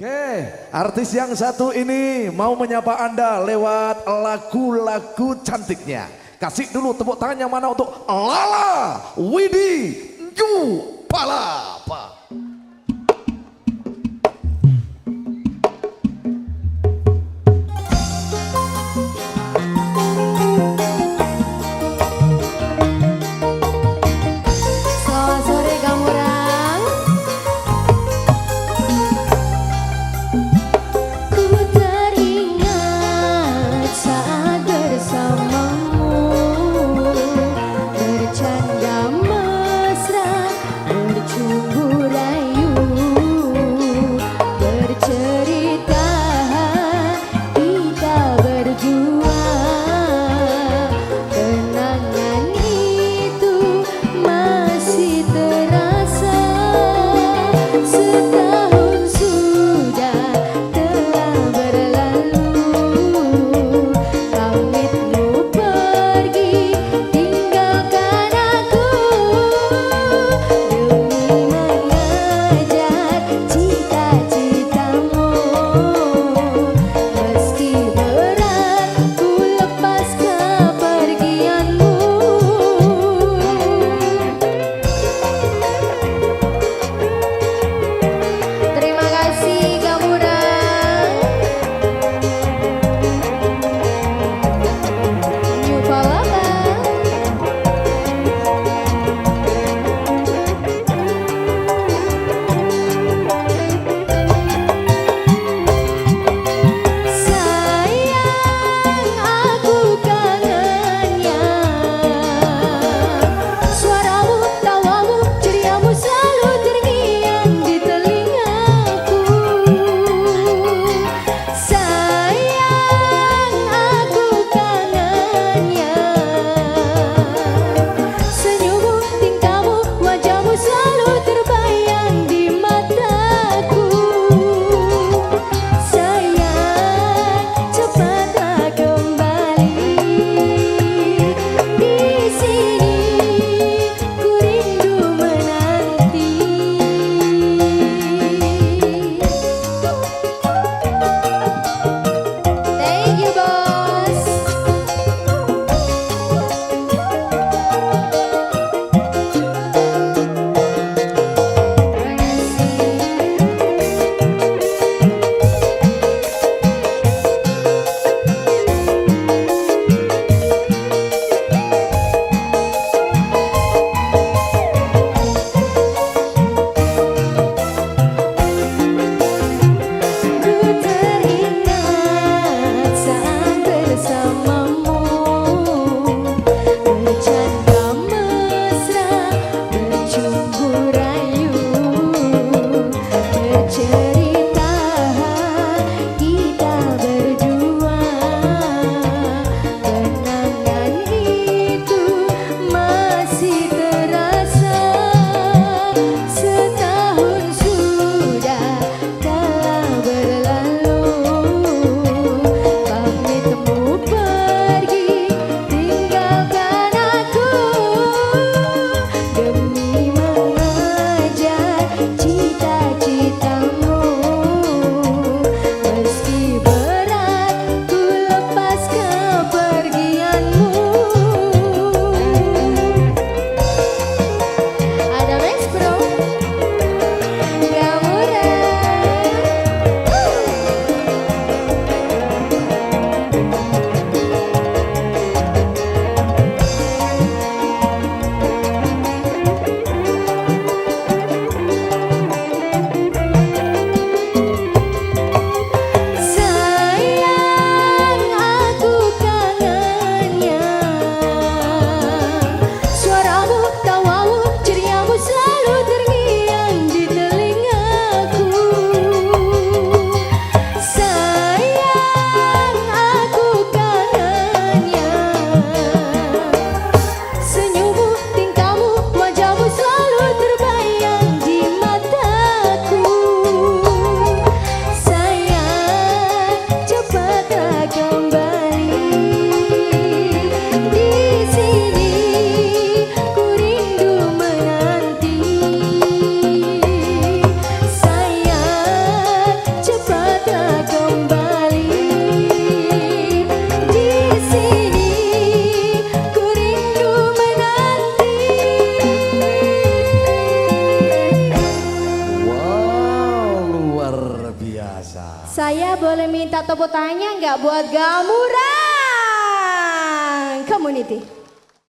Oke, artis yang satu ini mau menyapa Anda lewat lagu-lagu cantiknya. Kasih dulu tepuk tangan yang mana untuk Lala Widi Ju Palapa. Boleh minta tepuk tangannya nggak buat Gamurang Community?